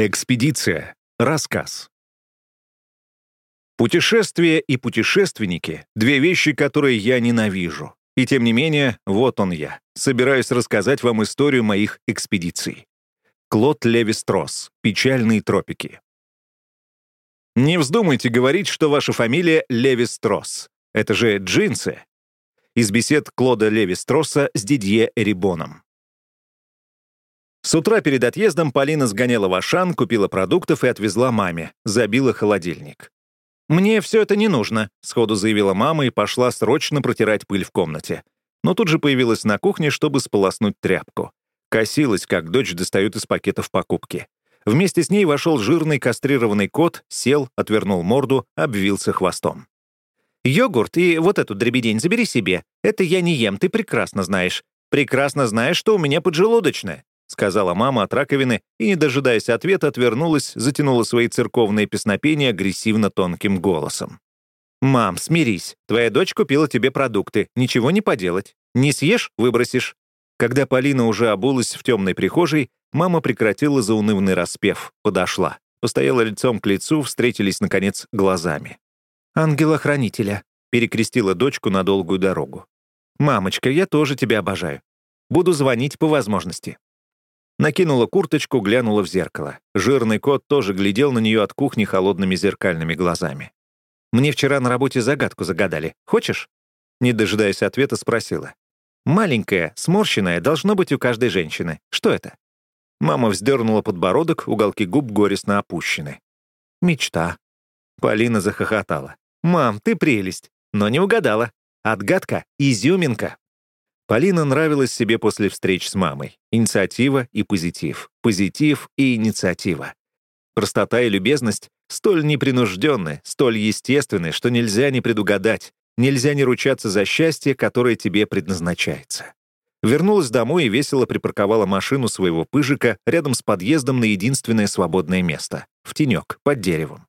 Экспедиция. Рассказ. Путешествие и путешественники — две вещи, которые я ненавижу. И тем не менее, вот он я. Собираюсь рассказать вам историю моих экспедиций. Клод Леви-Стросс. Печальные тропики. Не вздумайте говорить, что ваша фамилия Леви-Стросс. Это же джинсы. Из бесед Клода Леви-Стросса с Дидье Эрибоном. С утра перед отъездом Полина сгоняла в Ашан, купила продуктов и отвезла маме, забила холодильник. «Мне все это не нужно», — сходу заявила мама и пошла срочно протирать пыль в комнате. Но тут же появилась на кухне, чтобы сполоснуть тряпку. Косилась, как дочь достает из пакетов покупки. Вместе с ней вошел жирный кастрированный кот, сел, отвернул морду, обвился хвостом. «Йогурт и вот эту дребедень забери себе. Это я не ем, ты прекрасно знаешь. Прекрасно знаешь, что у меня поджелудочная. — сказала мама от раковины и, не дожидаясь ответа, отвернулась, затянула свои церковные песнопения агрессивно тонким голосом. «Мам, смирись. Твоя дочь купила тебе продукты. Ничего не поделать. Не съешь — выбросишь». Когда Полина уже обулась в темной прихожей, мама прекратила заунывный распев, подошла. Постояла лицом к лицу, встретились, наконец, глазами. «Ангела-хранителя», — перекрестила дочку на долгую дорогу. «Мамочка, я тоже тебя обожаю. Буду звонить по возможности». Накинула курточку, глянула в зеркало. Жирный кот тоже глядел на нее от кухни холодными зеркальными глазами. «Мне вчера на работе загадку загадали. Хочешь?» Не дожидаясь ответа, спросила. «Маленькая, сморщенная, должно быть у каждой женщины. Что это?» Мама вздернула подбородок, уголки губ горестно опущены. «Мечта». Полина захохотала. «Мам, ты прелесть, но не угадала. Отгадка — изюминка». Полина нравилась себе после встреч с мамой. Инициатива и позитив. Позитив и инициатива. Простота и любезность столь непринужденны, столь естественны, что нельзя не предугадать, нельзя не ручаться за счастье, которое тебе предназначается. Вернулась домой и весело припарковала машину своего пыжика рядом с подъездом на единственное свободное место — в тенек, под деревом.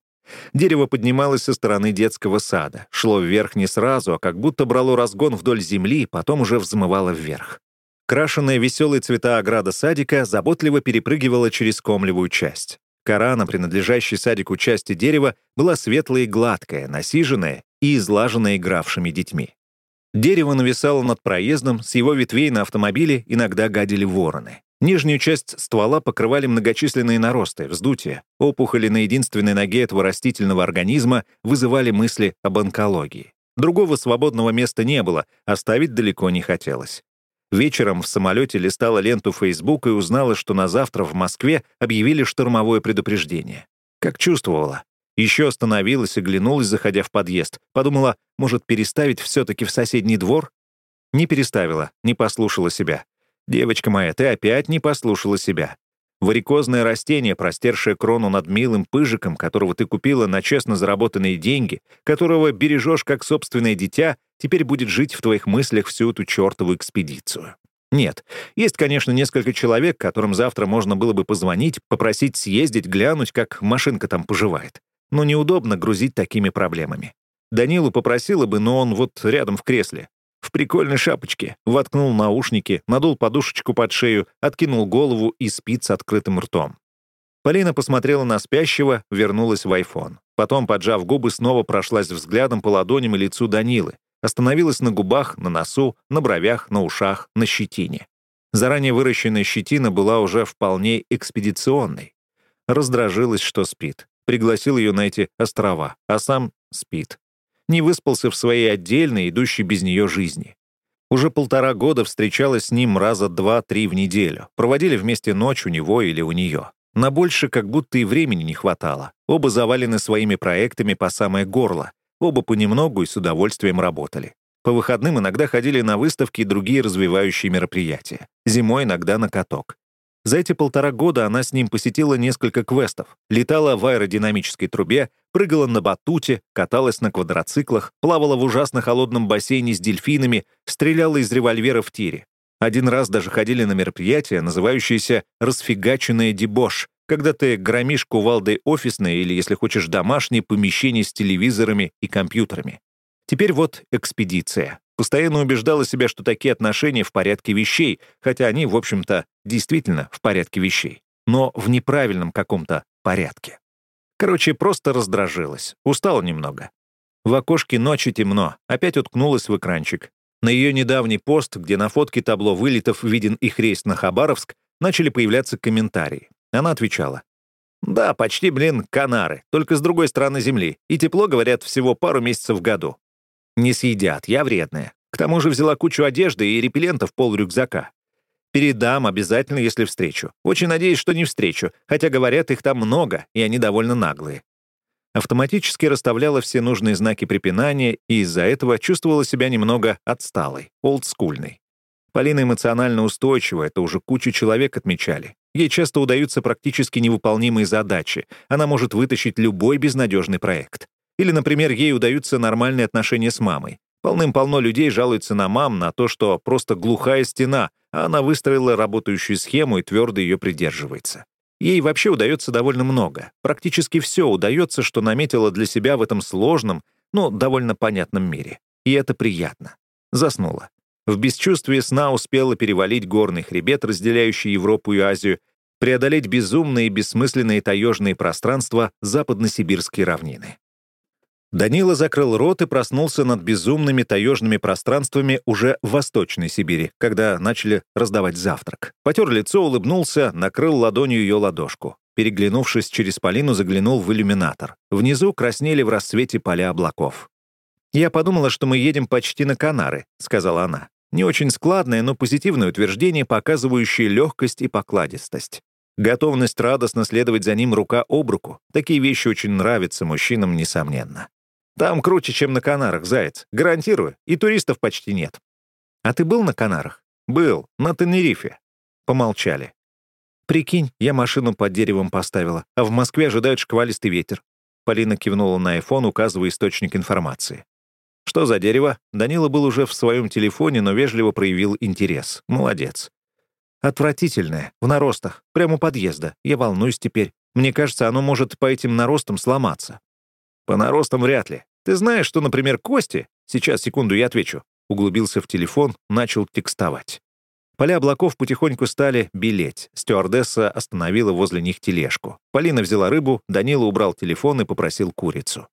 Дерево поднималось со стороны детского сада, шло вверх не сразу, а как будто брало разгон вдоль земли, потом уже взмывало вверх. Крашенная веселые цвета ограда садика заботливо перепрыгивала через комлевую часть. Кора на принадлежащей садику части дерева была светлая и гладкая, насиженная и излаженная игравшими детьми. Дерево нависало над проездом, с его ветвей на автомобиле иногда гадили вороны. Нижнюю часть ствола покрывали многочисленные наросты, вздутия. Опухоли на единственной ноге этого растительного организма вызывали мысли об онкологии. Другого свободного места не было, оставить далеко не хотелось. Вечером в самолете листала ленту Facebook и узнала, что на завтра в Москве объявили штормовое предупреждение. Как чувствовала. Еще остановилась и глянулась, заходя в подъезд. Подумала, может, переставить все-таки в соседний двор? Не переставила, не послушала себя. «Девочка моя, ты опять не послушала себя. Варикозное растение, простершее крону над милым пыжиком, которого ты купила на честно заработанные деньги, которого бережешь как собственное дитя, теперь будет жить в твоих мыслях всю эту чертову экспедицию. Нет, есть, конечно, несколько человек, которым завтра можно было бы позвонить, попросить съездить, глянуть, как машинка там поживает. Но неудобно грузить такими проблемами. Данилу попросила бы, но он вот рядом в кресле в прикольной шапочке, воткнул наушники, надул подушечку под шею, откинул голову и спит с открытым ртом. Полина посмотрела на спящего, вернулась в айфон. Потом, поджав губы, снова прошлась взглядом по ладоням и лицу Данилы. Остановилась на губах, на носу, на бровях, на ушах, на щетине. Заранее выращенная щетина была уже вполне экспедиционной. Раздражилась, что спит. Пригласил ее на эти острова, а сам спит не выспался в своей отдельной, идущей без нее жизни. Уже полтора года встречалась с ним раза два-три в неделю. Проводили вместе ночь у него или у нее. На больше как будто и времени не хватало. Оба завалены своими проектами по самое горло. Оба понемногу и с удовольствием работали. По выходным иногда ходили на выставки и другие развивающие мероприятия. Зимой иногда на каток. За эти полтора года она с ним посетила несколько квестов, летала в аэродинамической трубе, прыгала на батуте, каталась на квадроциклах, плавала в ужасно холодном бассейне с дельфинами, стреляла из револьвера в тире. Один раз даже ходили на мероприятие, называющееся «расфигаченная дебош», когда ты громишь кувалдой офисное или, если хочешь, домашнее помещение с телевизорами и компьютерами. Теперь вот экспедиция. Постоянно убеждала себя, что такие отношения в порядке вещей, хотя они, в общем-то, действительно в порядке вещей. но в неправильном каком-то порядке. Короче, просто раздражилась, устала немного. В окошке ночи темно, опять уткнулась в экранчик. На ее недавний пост, где на фотке табло вылетов виден их рейс на Хабаровск, начали появляться комментарии. Она отвечала. «Да, почти, блин, Канары, только с другой стороны Земли. И тепло, говорят, всего пару месяцев в году. Не съедят, я вредная. К тому же взяла кучу одежды и репеллентов пол рюкзака. Передам обязательно, если встречу. Очень надеюсь, что не встречу, хотя, говорят, их там много, и они довольно наглые. Автоматически расставляла все нужные знаки препинания и из-за этого чувствовала себя немного отсталой, олдскульной. Полина эмоционально устойчива, это уже кучу человек отмечали. Ей часто удаются практически невыполнимые задачи. Она может вытащить любой безнадежный проект. Или, например, ей удаются нормальные отношения с мамой. Полным-полно людей жалуются на мам, на то, что просто глухая стена, а она выстроила работающую схему и твердо ее придерживается. Ей вообще удается довольно много. Практически все удается, что наметила для себя в этом сложном, но довольно понятном мире. И это приятно. Заснула. В бесчувствии сна успела перевалить горный хребет, разделяющий Европу и Азию, преодолеть безумные и бессмысленные таежные пространства западно-сибирской равнины. Данила закрыл рот и проснулся над безумными таежными пространствами уже в Восточной Сибири, когда начали раздавать завтрак. Потер лицо, улыбнулся, накрыл ладонью ее ладошку. Переглянувшись через Полину, заглянул в иллюминатор. Внизу краснели в рассвете поля облаков. «Я подумала, что мы едем почти на Канары», — сказала она. Не очень складное, но позитивное утверждение, показывающее легкость и покладистость. Готовность радостно следовать за ним рука об руку. Такие вещи очень нравятся мужчинам, несомненно. Там круче, чем на Канарах, заяц. Гарантирую. И туристов почти нет. А ты был на Канарах? Был. На Тенерифе. Помолчали. Прикинь, я машину под деревом поставила, а в Москве ожидают шквалистый ветер. Полина кивнула на айфон, указывая источник информации. Что за дерево? Данила был уже в своем телефоне, но вежливо проявил интерес. Молодец. Отвратительное, в наростах, прямо у подъезда. Я волнуюсь теперь. Мне кажется, оно может по этим наростам сломаться. По наростам вряд ли. Ты знаешь, что, например, кости... Сейчас, секунду, я отвечу. Углубился в телефон, начал текстовать. Поля облаков потихоньку стали белеть. Стюардесса остановила возле них тележку. Полина взяла рыбу, Данила убрал телефон и попросил курицу.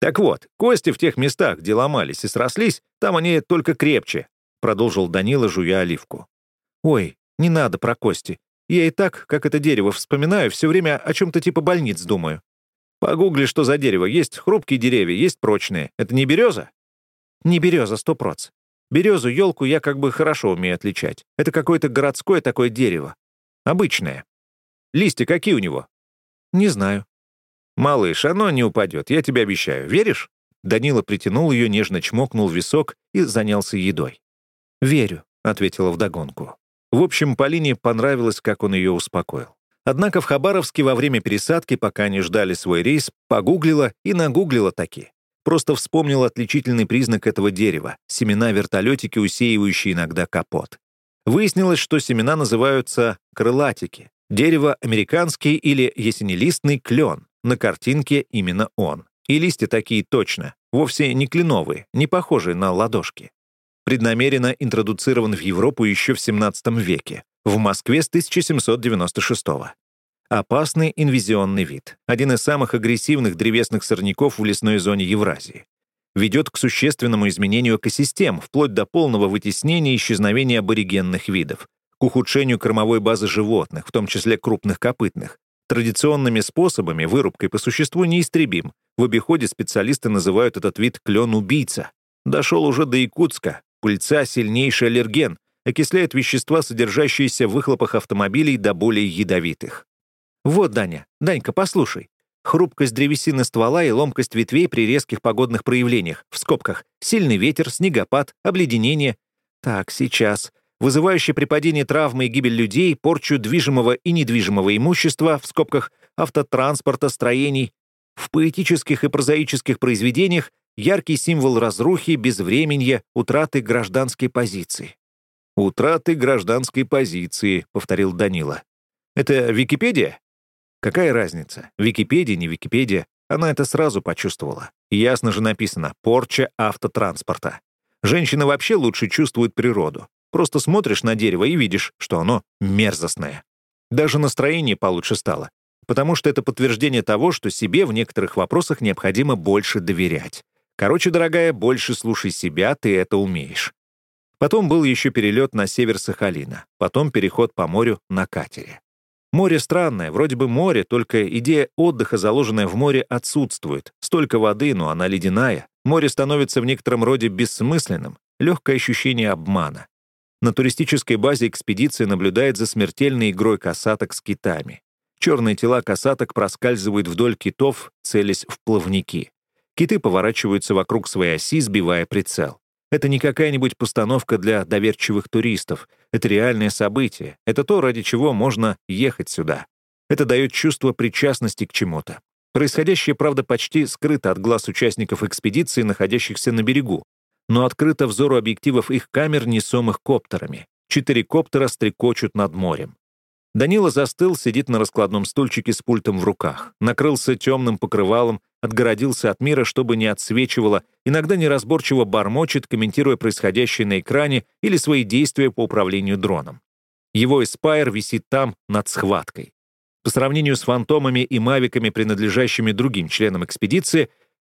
«Так вот, кости в тех местах, где ломались и срослись, там они только крепче», продолжил Данила, жуя оливку. «Ой, не надо про кости. Я и так, как это дерево вспоминаю, все время о чем-то типа больниц думаю. Погугли, что за дерево. Есть хрупкие деревья, есть прочные. Это не береза? Не береза, сто проц. Березу, елку я как бы хорошо умею отличать. Это какое-то городское такое дерево. Обычное. Листья какие у него? Не знаю. Малыш, оно не упадет, я тебе обещаю. Веришь? Данила притянул ее, нежно чмокнул висок и занялся едой. «Верю», — ответила вдогонку. В общем, Полине понравилось, как он ее успокоил. Однако в Хабаровске во время пересадки, пока они ждали свой рейс, погуглила и нагуглила таки. Просто вспомнил отличительный признак этого дерева — семена вертолетики, усеивающие иногда капот. Выяснилось, что семена называются крылатики. Дерево американский или ясенелистный клен. На картинке именно он. И листья такие точно, вовсе не кленовые, не похожие на ладошки. Преднамеренно интродуцирован в Европу еще в 17 веке. В Москве с 1796 -го. Опасный инвизионный вид. Один из самых агрессивных древесных сорняков в лесной зоне Евразии. Ведет к существенному изменению экосистем, вплоть до полного вытеснения и исчезновения аборигенных видов, к ухудшению кормовой базы животных, в том числе крупных копытных. Традиционными способами вырубкой по существу неистребим. В обиходе специалисты называют этот вид клен-убийца. Дошел уже до Якутска. Пыльца — сильнейший аллерген, окисляет вещества, содержащиеся в выхлопах автомобилей, до более ядовитых. Вот, Даня, Данька, послушай. Хрупкость древесины ствола и ломкость ветвей при резких погодных проявлениях, в скобках, сильный ветер, снегопад, обледенение. Так, сейчас. Вызывающие при падении травмы и гибель людей, порчу движимого и недвижимого имущества, в скобках, автотранспорта, строений. В поэтических и прозаических произведениях яркий символ разрухи, безвременья, утраты гражданской позиции. «Утраты гражданской позиции», — повторил Данила. «Это Википедия?» Какая разница? Википедия, не Википедия. Она это сразу почувствовала. Ясно же написано «порча автотранспорта». Женщины вообще лучше чувствуют природу. Просто смотришь на дерево и видишь, что оно мерзостное. Даже настроение получше стало, потому что это подтверждение того, что себе в некоторых вопросах необходимо больше доверять. Короче, дорогая, больше слушай себя, ты это умеешь. Потом был еще перелет на север Сахалина, потом переход по морю на катере. Море странное, вроде бы море, только идея отдыха, заложенная в море, отсутствует. Столько воды, но она ледяная. Море становится в некотором роде бессмысленным. Легкое ощущение обмана. На туристической базе экспедиции наблюдает за смертельной игрой касаток с китами. Черные тела касаток проскальзывают вдоль китов, целясь в плавники. Киты поворачиваются вокруг своей оси, сбивая прицел. Это не какая-нибудь постановка для доверчивых туристов. Это реальное событие. Это то, ради чего можно ехать сюда. Это дает чувство причастности к чему-то. Происходящее, правда, почти скрыто от глаз участников экспедиции, находящихся на берегу, но открыто взору объективов их камер, несомых коптерами. Четыре коптера стрекочут над морем. Данила застыл, сидит на раскладном стульчике с пультом в руках, накрылся темным покрывалом, отгородился от мира, чтобы не отсвечивало, иногда неразборчиво бормочет, комментируя происходящее на экране или свои действия по управлению дроном. Его эспайр висит там, над схваткой. По сравнению с фантомами и мавиками, принадлежащими другим членам экспедиции,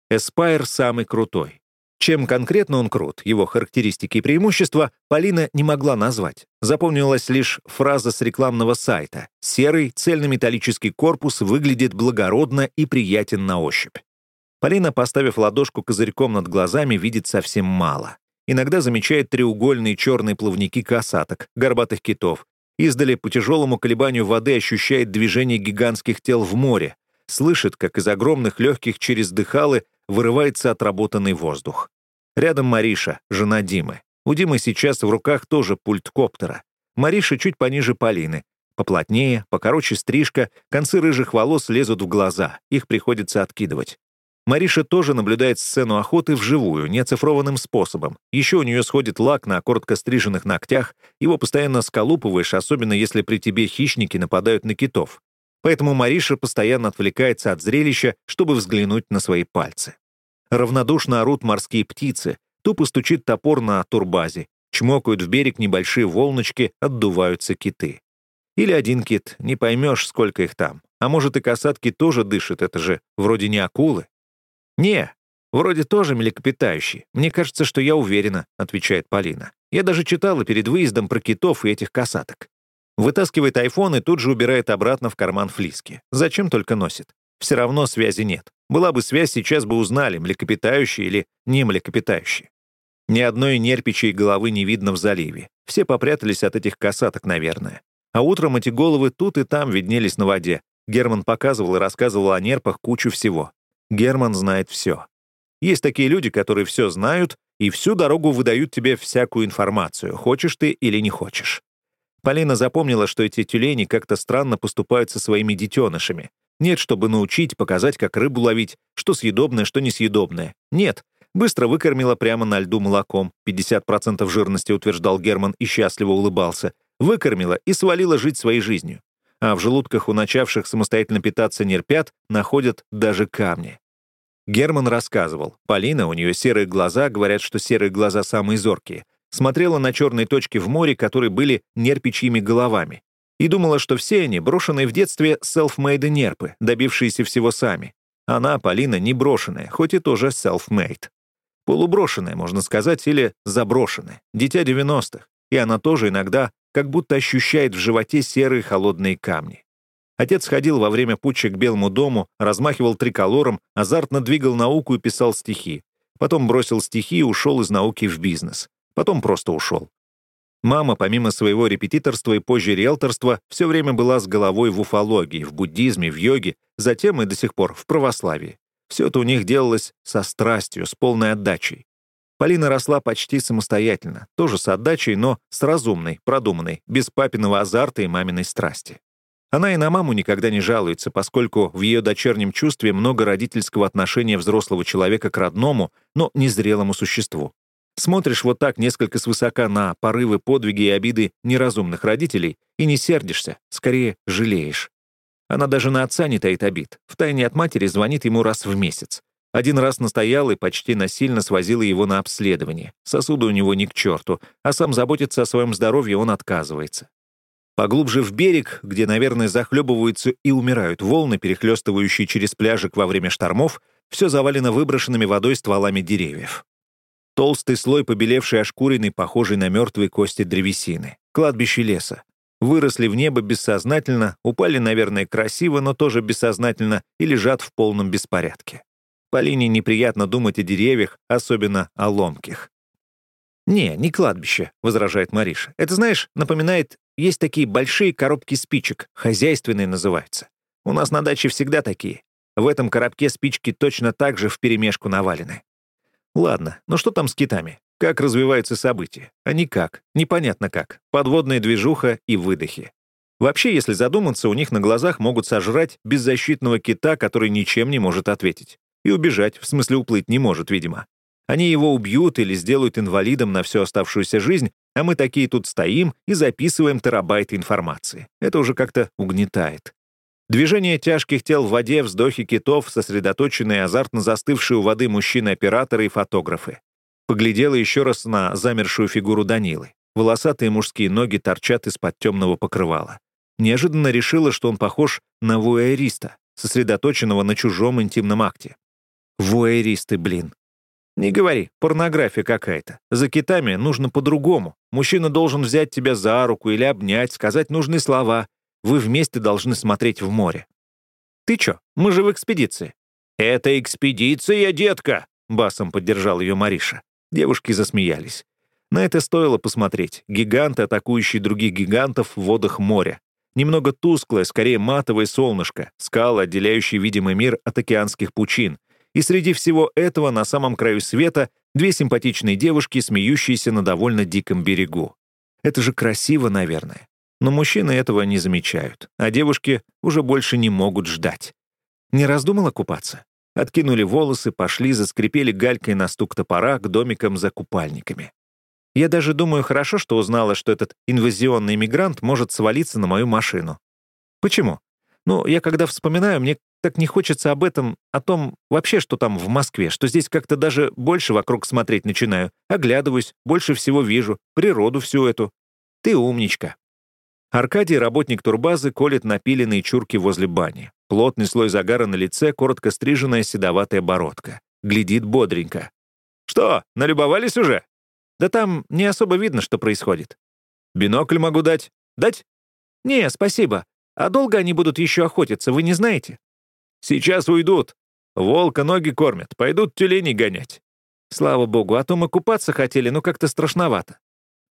эспайр самый крутой. Чем конкретно он крут, его характеристики и преимущества, Полина не могла назвать. Запомнилась лишь фраза с рекламного сайта «Серый цельнометаллический корпус выглядит благородно и приятен на ощупь». Полина, поставив ладошку козырьком над глазами, видит совсем мало. Иногда замечает треугольные черные плавники касаток, горбатых китов. Издали по тяжелому колебанию воды ощущает движение гигантских тел в море. Слышит, как из огромных легких через дыхалы вырывается отработанный воздух. Рядом Мариша, жена Димы. У Димы сейчас в руках тоже пульт коптера. Мариша чуть пониже Полины. Поплотнее, покороче стрижка, концы рыжих волос лезут в глаза, их приходится откидывать. Мариша тоже наблюдает сцену охоты вживую, неоцифрованным способом. Еще у нее сходит лак на коротко стриженных ногтях, его постоянно сколупываешь, особенно если при тебе хищники нападают на китов. Поэтому Мариша постоянно отвлекается от зрелища, чтобы взглянуть на свои пальцы. Равнодушно орут морские птицы, тупо стучит топор на турбазе, чмокают в берег небольшие волночки, отдуваются киты. Или один кит, не поймешь, сколько их там. А может, и касатки тоже дышат, это же вроде не акулы. «Не, вроде тоже млекопитающие. Мне кажется, что я уверена», — отвечает Полина. «Я даже читала перед выездом про китов и этих касаток. Вытаскивает айфон и тут же убирает обратно в карман флиски. Зачем только носит? Все равно связи нет. Была бы связь, сейчас бы узнали, млекопитающие или не млекопитающие. Ни одной нерпичьей головы не видно в заливе. Все попрятались от этих касаток, наверное. А утром эти головы тут и там виднелись на воде. Герман показывал и рассказывал о нерпах кучу всего. Герман знает все. Есть такие люди, которые все знают и всю дорогу выдают тебе всякую информацию, хочешь ты или не хочешь. Полина запомнила, что эти тюлени как-то странно поступают со своими детенышами. Нет, чтобы научить, показать, как рыбу ловить, что съедобное, что несъедобное. Нет. Быстро выкормила прямо на льду молоком. 50% жирности, утверждал Герман и счастливо улыбался. Выкормила и свалила жить своей жизнью. А в желудках у начавших самостоятельно питаться нерпят находят даже камни. Герман рассказывал. Полина, у нее серые глаза, говорят, что серые глаза самые зоркие смотрела на черные точки в море, которые были нерпичьими головами, и думала, что все они брошенные в детстве self-made нерпы, добившиеся всего сами. Она, Полина, не брошенная, хоть и тоже self-made. Полуброшенная, можно сказать, или заброшенная. Дитя 90-х. И она тоже иногда как будто ощущает в животе серые холодные камни. Отец ходил во время путча к Белому дому, размахивал триколором, азартно двигал науку и писал стихи. Потом бросил стихи и ушел из науки в бизнес. Потом просто ушел. Мама, помимо своего репетиторства и позже риэлторства, все время была с головой в уфологии, в буддизме, в йоге, затем и до сих пор в православии. Все это у них делалось со страстью, с полной отдачей. Полина росла почти самостоятельно, тоже с отдачей, но с разумной, продуманной, без папиного азарта и маминой страсти. Она и на маму никогда не жалуется, поскольку в ее дочернем чувстве много родительского отношения взрослого человека к родному, но незрелому существу. Смотришь вот так несколько свысока на порывы, подвиги и обиды неразумных родителей и не сердишься, скорее жалеешь. Она даже на отца не таит обид. Втайне от матери звонит ему раз в месяц. Один раз настоял и почти насильно свозила его на обследование. Сосуды у него ни к черту, а сам заботиться о своем здоровье он отказывается. Поглубже в берег, где, наверное, захлебываются и умирают волны, перехлестывающие через пляжик во время штормов, все завалено выброшенными водой стволами деревьев. Толстый слой побелевшей ошкуренной, похожей на мертвые кости древесины. Кладбище леса. Выросли в небо бессознательно, упали, наверное, красиво, но тоже бессознательно и лежат в полном беспорядке. Полине неприятно думать о деревьях, особенно о ломких. «Не, не кладбище», — возражает Мариша. «Это, знаешь, напоминает, есть такие большие коробки спичек, хозяйственные называются. У нас на даче всегда такие. В этом коробке спички точно так же вперемешку навалены. Ладно, ну что там с китами? Как развиваются события? А никак. Непонятно как. Подводная движуха и выдохи. Вообще, если задуматься, у них на глазах могут сожрать беззащитного кита, который ничем не может ответить. И убежать, в смысле уплыть, не может, видимо. Они его убьют или сделают инвалидом на всю оставшуюся жизнь, а мы такие тут стоим и записываем терабайты информации. Это уже как-то угнетает. Движение тяжких тел в воде, вздохи китов, сосредоточенные азартно застывшие у воды мужчины-операторы и фотографы. Поглядела еще раз на замершую фигуру Данилы. Волосатые мужские ноги торчат из-под темного покрывала. Неожиданно решила, что он похож на вуэриста, сосредоточенного на чужом интимном акте. Вуэристы, блин. Не говори, порнография какая-то. За китами нужно по-другому. Мужчина должен взять тебя за руку или обнять, сказать нужные слова. Вы вместе должны смотреть в море. Ты чё? Мы же в экспедиции. Это экспедиция, детка! Басом поддержал ее Мариша. Девушки засмеялись. На это стоило посмотреть. Гиганты, атакующие других гигантов в водах моря. Немного тусклое, скорее матовое солнышко, скалы, отделяющие видимый мир от океанских пучин. И среди всего этого на самом краю света две симпатичные девушки, смеющиеся на довольно диком берегу. Это же красиво, наверное. Но мужчины этого не замечают, а девушки уже больше не могут ждать. Не раздумала купаться? Откинули волосы, пошли, заскрипели галькой на стук топора к домикам за купальниками. Я даже думаю, хорошо, что узнала, что этот инвазионный иммигрант может свалиться на мою машину. Почему? Ну, я когда вспоминаю, мне так не хочется об этом, о том вообще, что там в Москве, что здесь как-то даже больше вокруг смотреть начинаю, оглядываюсь, больше всего вижу, природу всю эту. Ты умничка. Аркадий, работник турбазы, колет напиленные чурки возле бани. Плотный слой загара на лице, коротко стриженная седоватая бородка. Глядит бодренько. «Что, налюбовались уже?» «Да там не особо видно, что происходит». «Бинокль могу дать? Дать?» «Не, спасибо. А долго они будут еще охотиться, вы не знаете?» «Сейчас уйдут. Волка ноги кормят, пойдут тюленей гонять». «Слава богу, а то мы купаться хотели, но как-то страшновато».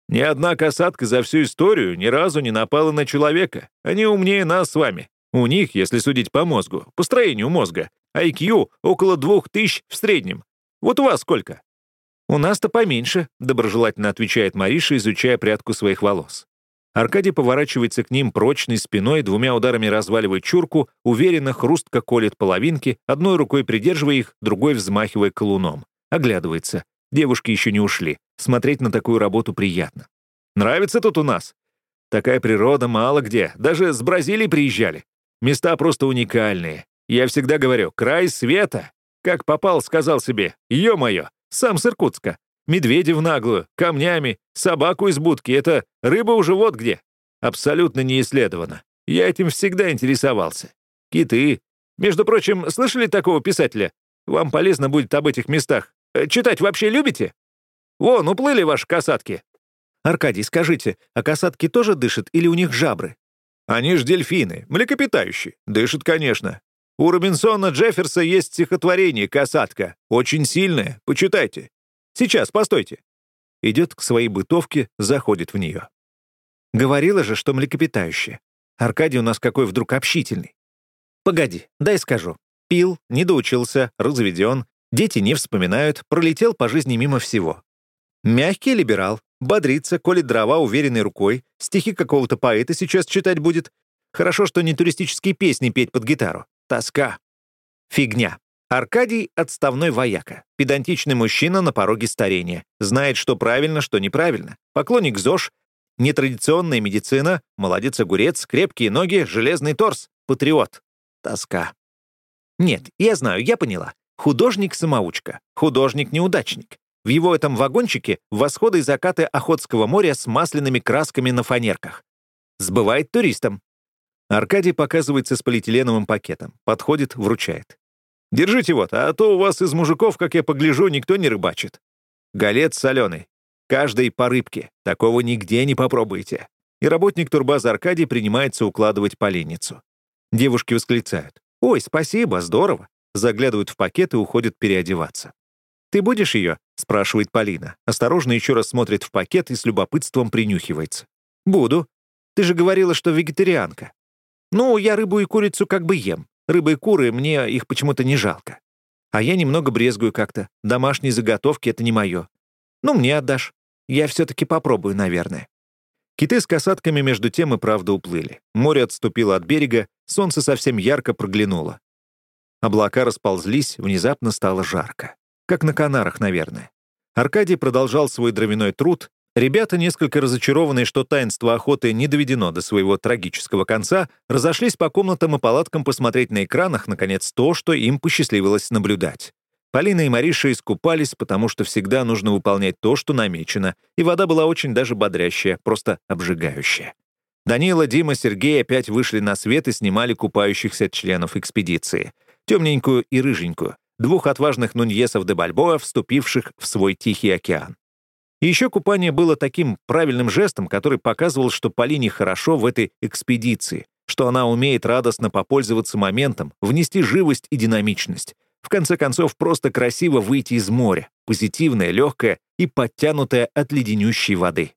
«Ни одна касатка за всю историю ни разу не напала на человека. Они умнее нас с вами. У них, если судить по мозгу, по строению мозга, IQ около двух тысяч в среднем. Вот у вас сколько?» «У нас-то поменьше», — доброжелательно отвечает Мариша, изучая прядку своих волос. Аркадий поворачивается к ним прочной спиной, двумя ударами разваливает чурку, уверенно хрустко колет половинки, одной рукой придерживая их, другой взмахивая колуном. Оглядывается. Девушки еще не ушли. Смотреть на такую работу приятно. «Нравится тут у нас?» Такая природа мало где. Даже с Бразилии приезжали. Места просто уникальные. Я всегда говорю, край света. Как попал, сказал себе, ё-моё, сам с Иркутска. Медведи в наглую, камнями, собаку из будки. Это рыба уже вот где. Абсолютно не исследовано. Я этим всегда интересовался. Киты. Между прочим, слышали такого писателя? Вам полезно будет об этих местах. Э, читать вообще любите? Вон, уплыли ваши касатки. Аркадий, скажите, а касатки тоже дышат или у них жабры? Они ж дельфины, млекопитающие. Дышат, конечно. У Робинсона Джефферса есть стихотворение «Касатка». Очень сильное. Почитайте. Сейчас, постойте. Идет к своей бытовке, заходит в нее. Говорила же, что млекопитающее. Аркадий у нас какой вдруг общительный. Погоди, дай скажу. Пил, не доучился, разведен, дети не вспоминают, пролетел по жизни мимо всего. Мягкий либерал, бодрится, колет дрова уверенной рукой, стихи какого-то поэта сейчас читать будет. Хорошо, что не туристические песни петь под гитару. Тоска. Фигня. Аркадий — отставной вояка. Педантичный мужчина на пороге старения. Знает, что правильно, что неправильно. Поклонник ЗОЖ. Нетрадиционная медицина. Молодец-огурец. Крепкие ноги. Железный торс. Патриот. Тоска. Нет, я знаю, я поняла. Художник-самоучка. Художник-неудачник. В его этом вагончике восходы и закаты Охотского моря с масляными красками на фанерках. Сбывает туристам». Аркадий показывается с полиэтиленовым пакетом, подходит, вручает. «Держите вот, а то у вас из мужиков, как я погляжу, никто не рыбачит. Галет соленый. Каждой по рыбке. Такого нигде не попробуйте». И работник турбаза Аркадий принимается укладывать поленницу. Девушки восклицают. «Ой, спасибо, здорово!» Заглядывают в пакет и уходят переодеваться. «Ты будешь ее?» — спрашивает Полина. Осторожно еще раз смотрит в пакет и с любопытством принюхивается. «Буду. Ты же говорила, что вегетарианка». «Ну, я рыбу и курицу как бы ем. Рыба и куры, мне их почему-то не жалко. А я немного брезгую как-то. Домашние заготовки — это не мое. Ну, мне отдашь. Я все-таки попробую, наверное». Киты с касатками между тем и правда уплыли. Море отступило от берега, солнце совсем ярко проглянуло. Облака расползлись, внезапно стало жарко. Как на Канарах, наверное. Аркадий продолжал свой дровяной труд. Ребята, несколько разочарованные, что таинство охоты не доведено до своего трагического конца, разошлись по комнатам и палаткам посмотреть на экранах, наконец, то, что им посчастливилось наблюдать. Полина и Мариша искупались, потому что всегда нужно выполнять то, что намечено, и вода была очень даже бодрящая, просто обжигающая. Данила, Дима, Сергей опять вышли на свет и снимали купающихся членов экспедиции темненькую и рыженькую, двух отважных нуньесов де Бальбоа, вступивших в свой Тихий океан. Еще купание было таким правильным жестом, который показывал, что Полине хорошо в этой экспедиции, что она умеет радостно попользоваться моментом, внести живость и динамичность. В конце концов, просто красиво выйти из моря, позитивное, легкое и подтянутое от леденющей воды.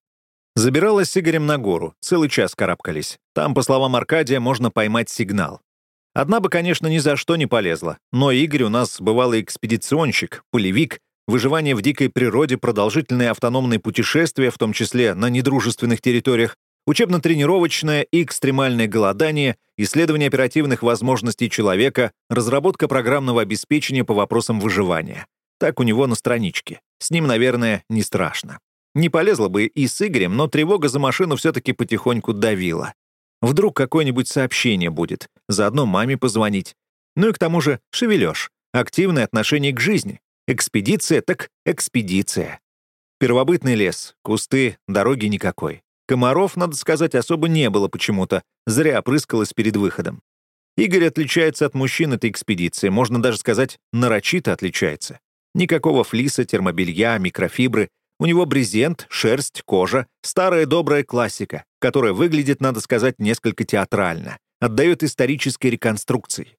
Забиралась с Игорем на гору, целый час карабкались. Там, по словам Аркадия, можно поймать сигнал. Одна бы, конечно, ни за что не полезла, но Игорь у нас бывалый экспедиционщик, полевик, выживание в дикой природе, продолжительные автономные путешествия, в том числе на недружественных территориях, учебно-тренировочное и экстремальное голодание, исследование оперативных возможностей человека, разработка программного обеспечения по вопросам выживания. Так у него на страничке. С ним, наверное, не страшно. Не полезла бы и с Игорем, но тревога за машину все-таки потихоньку давила. Вдруг какое-нибудь сообщение будет, заодно маме позвонить. Ну и к тому же шевелешь, активное отношение к жизни. Экспедиция так экспедиция. Первобытный лес, кусты, дороги никакой. Комаров, надо сказать, особо не было почему-то, зря опрыскалось перед выходом. Игорь отличается от мужчин этой экспедиции, можно даже сказать, нарочито отличается. Никакого флиса, термобелья, микрофибры, у него брезент, шерсть, кожа, старая добрая классика, которая выглядит, надо сказать, несколько театрально, отдает исторической реконструкции.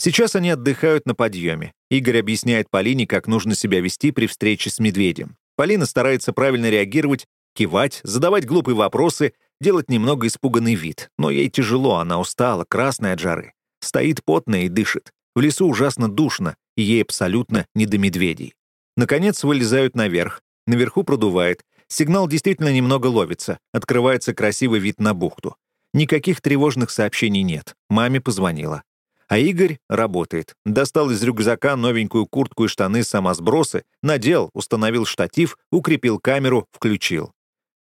Сейчас они отдыхают на подъеме. Игорь объясняет Полине, как нужно себя вести при встрече с медведем. Полина старается правильно реагировать, кивать, задавать глупые вопросы, делать немного испуганный вид. Но ей тяжело, она устала, красная от жары. Стоит потная и дышит. В лесу ужасно душно, и ей абсолютно не до медведей. Наконец вылезают наверх, Наверху продувает. Сигнал действительно немного ловится. Открывается красивый вид на бухту. Никаких тревожных сообщений нет. Маме позвонила. А Игорь работает. Достал из рюкзака новенькую куртку и штаны самосбросы, надел, установил штатив, укрепил камеру, включил.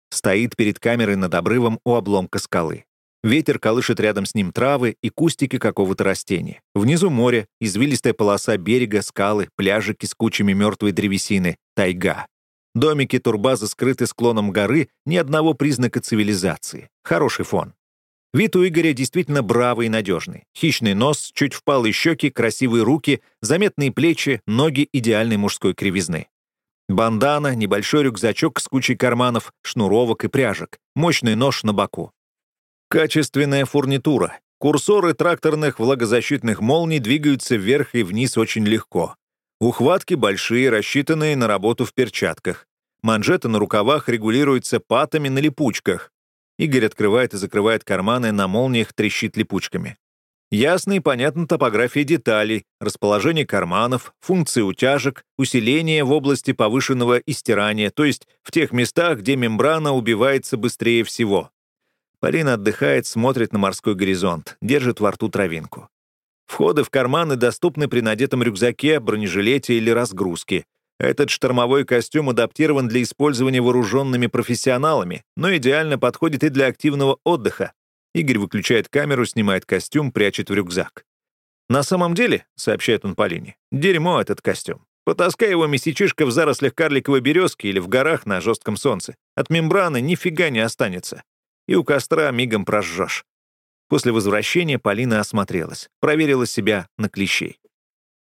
Стоит перед камерой над обрывом у обломка скалы. Ветер колышет рядом с ним травы и кустики какого-то растения. Внизу море, извилистая полоса берега, скалы, пляжики с кучами мертвой древесины, тайга. Домики турбазы скрыты склоном горы, ни одного признака цивилизации. Хороший фон. Вид у Игоря действительно бравый и надежный. Хищный нос, чуть впалые щеки, красивые руки, заметные плечи, ноги идеальной мужской кривизны. Бандана, небольшой рюкзачок с кучей карманов, шнуровок и пряжек, мощный нож на боку. Качественная фурнитура. Курсоры тракторных влагозащитных молний двигаются вверх и вниз очень легко. Ухватки большие, рассчитанные на работу в перчатках. Манжеты на рукавах регулируются патами на липучках. Игорь открывает и закрывает карманы, на молниях трещит липучками. Ясно и понятна топография деталей, расположение карманов, функции утяжек, усиление в области повышенного истирания, то есть в тех местах, где мембрана убивается быстрее всего. Полина отдыхает, смотрит на морской горизонт, держит во рту травинку. Входы в карманы доступны при надетом рюкзаке, бронежилете или разгрузке. Этот штормовой костюм адаптирован для использования вооруженными профессионалами, но идеально подходит и для активного отдыха. Игорь выключает камеру, снимает костюм, прячет в рюкзак. «На самом деле», — сообщает он Полине, — «дерьмо этот костюм. Потаскай его месячишка в зарослях карликовой березки или в горах на жестком солнце. От мембраны нифига не останется. и у костра мигом прожжешь. После возвращения Полина осмотрелась, проверила себя на клещей.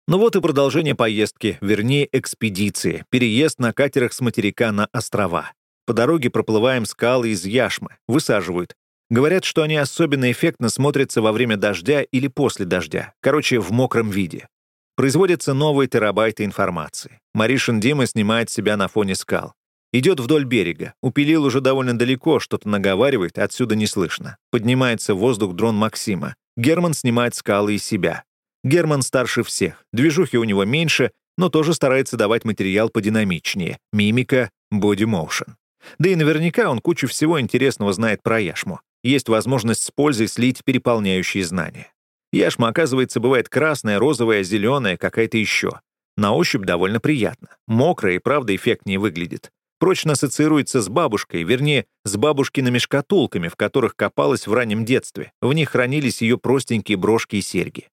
Ну вот и продолжение поездки, вернее, экспедиции, переезд на катерах с материка на острова. По дороге проплываем скалы из яшмы, высаживают. Говорят, что они особенно эффектно смотрятся во время дождя или после дождя, короче, в мокром виде. Производятся новые терабайты информации. Маришин Дима снимает себя на фоне скал. Идет вдоль берега. Упилил уже довольно далеко, что-то наговаривает, отсюда не слышно. Поднимается в воздух дрон Максима. Герман снимает скалы из себя. Герман старше всех. Движухи у него меньше, но тоже старается давать материал подинамичнее. Мимика, боди-моушен. Да и наверняка он кучу всего интересного знает про яшму. Есть возможность с пользой слить переполняющие знания. Яшма, оказывается, бывает красная, розовая, зеленая, какая-то еще. На ощупь довольно приятно. Мокрая и правда эффектнее выглядит. Прочно ассоциируется с бабушкой, вернее, с бабушкиными шкатулками, в которых копалась в раннем детстве. В них хранились ее простенькие брошки и серьги.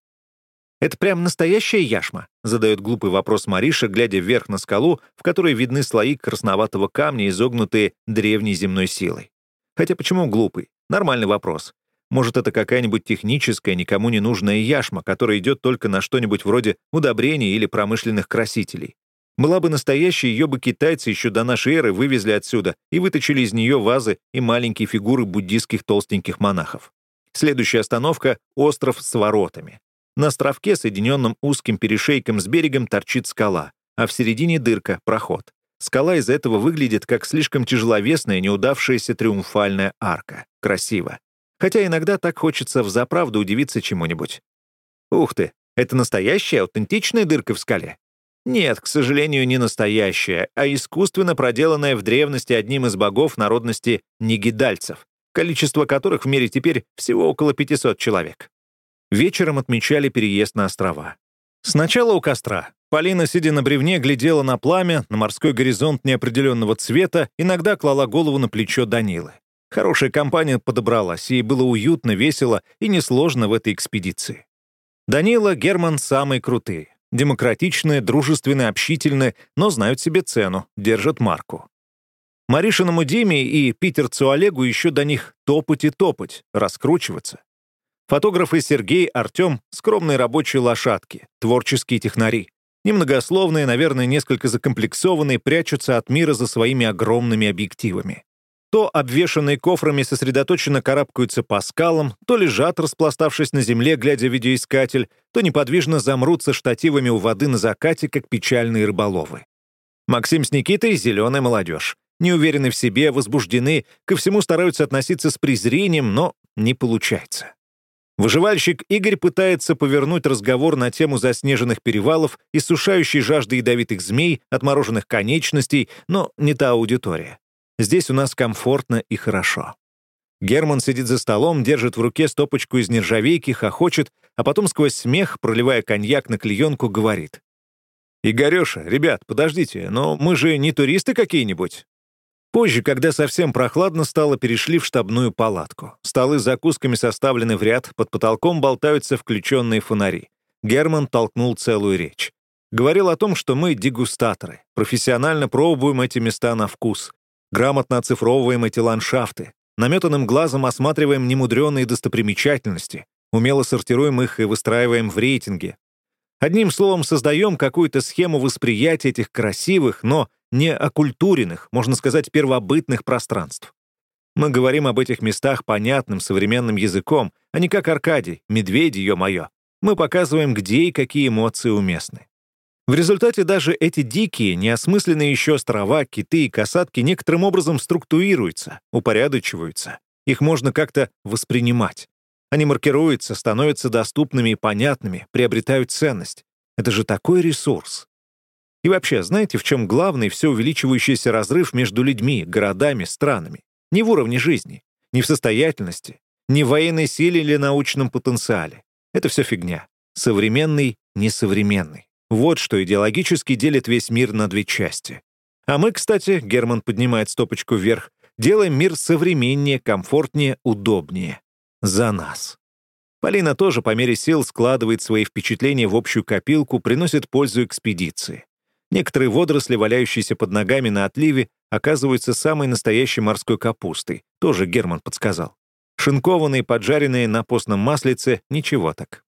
«Это прям настоящая яшма?» — задает глупый вопрос Мариша, глядя вверх на скалу, в которой видны слои красноватого камня, изогнутые древней земной силой. Хотя почему глупый? Нормальный вопрос. Может, это какая-нибудь техническая, никому не нужная яшма, которая идет только на что-нибудь вроде удобрений или промышленных красителей. Была бы настоящей, ее бы китайцы еще до нашей эры вывезли отсюда и выточили из нее вазы и маленькие фигуры буддийских толстеньких монахов. Следующая остановка — остров с воротами. На островке, соединенном узким перешейком с берегом, торчит скала, а в середине дырка — проход. Скала из этого выглядит как слишком тяжеловесная, неудавшаяся триумфальная арка. Красиво. Хотя иногда так хочется взаправду удивиться чему-нибудь. Ух ты, это настоящая, аутентичная дырка в скале? Нет, к сожалению, не настоящая, а искусственно проделанная в древности одним из богов народности нигидальцев, количество которых в мире теперь всего около 500 человек. Вечером отмечали переезд на острова. Сначала у костра. Полина, сидя на бревне, глядела на пламя, на морской горизонт неопределенного цвета, иногда клала голову на плечо Данилы. Хорошая компания подобралась, ей было уютно, весело и несложно в этой экспедиции. Данила, Герман самые крутые. Демократичные, дружественные, общительные, но знают себе цену, держат марку. Маришиному Диме и питерцу Олегу еще до них топать и топать, раскручиваться. Фотографы Сергей, Артем — скромные рабочие лошадки, творческие технари. Немногословные, наверное, несколько закомплексованные, прячутся от мира за своими огромными объективами. То обвешанные кофрами сосредоточенно карабкаются по скалам, то лежат, распластавшись на земле, глядя видеоискатель, то неподвижно замрутся штативами у воды на закате, как печальные рыболовы. Максим с Никитой — зеленая молодежь. Не уверены в себе, возбуждены, ко всему стараются относиться с презрением, но не получается. Выживальщик Игорь пытается повернуть разговор на тему заснеженных перевалов, иссушающей жажды ядовитых змей, отмороженных конечностей, но не та аудитория. Здесь у нас комфортно и хорошо. Герман сидит за столом, держит в руке стопочку из нержавейки, хохочет, а потом сквозь смех, проливая коньяк на клеенку, говорит. «Игореша, ребят, подождите, но мы же не туристы какие-нибудь. Позже, когда совсем прохладно стало, перешли в штабную палатку. Столы с закусками составлены в ряд, под потолком болтаются включенные фонари. Герман толкнул целую речь. Говорил о том, что мы дегустаторы, профессионально пробуем эти места на вкус, грамотно оцифровываем эти ландшафты, наметанным глазом осматриваем немудреные достопримечательности, умело сортируем их и выстраиваем в рейтинге. Одним словом, создаем какую-то схему восприятия этих красивых, но не оккультуренных, можно сказать, первобытных пространств. Мы говорим об этих местах понятным современным языком, а не как Аркадий, медведи, ё-моё. Мы показываем, где и какие эмоции уместны. В результате даже эти дикие, неосмысленные еще острова, киты и касатки некоторым образом структурируются, упорядочиваются. Их можно как-то воспринимать. Они маркируются, становятся доступными и понятными, приобретают ценность. Это же такой ресурс. И вообще, знаете, в чем главный все увеличивающийся разрыв между людьми, городами, странами? Не в уровне жизни, не в состоятельности, не в военной силе или научном потенциале. Это все фигня. Современный, несовременный. Вот что идеологически делит весь мир на две части. А мы, кстати, Герман поднимает стопочку вверх, делаем мир современнее, комфортнее, удобнее. За нас. Полина тоже по мере сил складывает свои впечатления в общую копилку, приносит пользу экспедиции. Некоторые водоросли, валяющиеся под ногами на отливе, оказываются самой настоящей морской капустой, тоже Герман подсказал. Шинкованные, поджаренные на постном маслице — ничего так.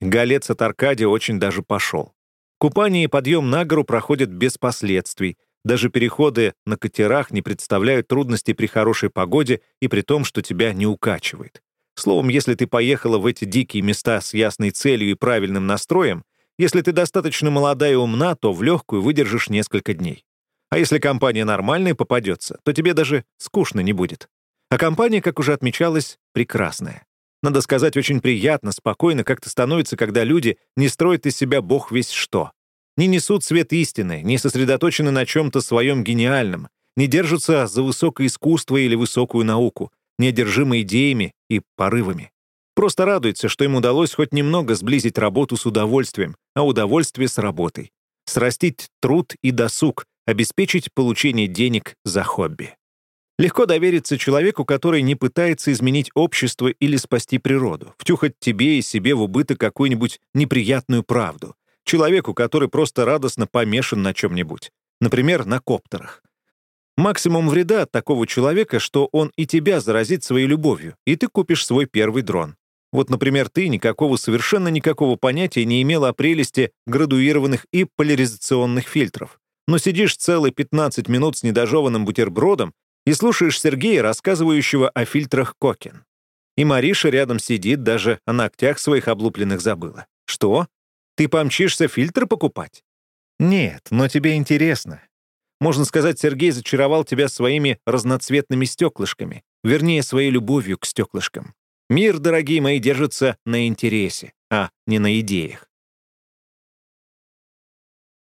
Голец от Аркадия очень даже пошел. Купание и подъем на гору проходят без последствий. Даже переходы на катерах не представляют трудностей при хорошей погоде и при том, что тебя не укачивает. Словом, если ты поехала в эти дикие места с ясной целью и правильным настроем, если ты достаточно молода и умна, то в легкую выдержишь несколько дней. А если компания нормальная попадется, то тебе даже скучно не будет. А компания, как уже отмечалось, прекрасная. Надо сказать, очень приятно, спокойно как-то становится, когда люди не строят из себя бог весь что. Не несут свет истины, не сосредоточены на чем-то своем гениальном, не держатся за высокое искусство или высокую науку, не одержимы идеями и порывами. Просто радуется, что им удалось хоть немного сблизить работу с удовольствием, а удовольствие с работой. Срастить труд и досуг, обеспечить получение денег за хобби. Легко довериться человеку, который не пытается изменить общество или спасти природу, втюхать тебе и себе в убыток какую-нибудь неприятную правду. Человеку, который просто радостно помешан на чем-нибудь. Например, на коптерах. Максимум вреда от такого человека, что он и тебя заразит своей любовью, и ты купишь свой первый дрон. Вот, например, ты никакого, совершенно никакого понятия не имел о прелести градуированных и поляризационных фильтров. Но сидишь целые 15 минут с недожеванным бутербродом и слушаешь Сергея, рассказывающего о фильтрах Кокин. И Мариша рядом сидит, даже о ногтях своих облупленных забыла. Что? Ты помчишься фильтры покупать? Нет, но тебе интересно. Можно сказать, Сергей зачаровал тебя своими разноцветными стеклышками, вернее, своей любовью к стеклышкам. Мир, дорогие мои, держится на интересе, а не на идеях.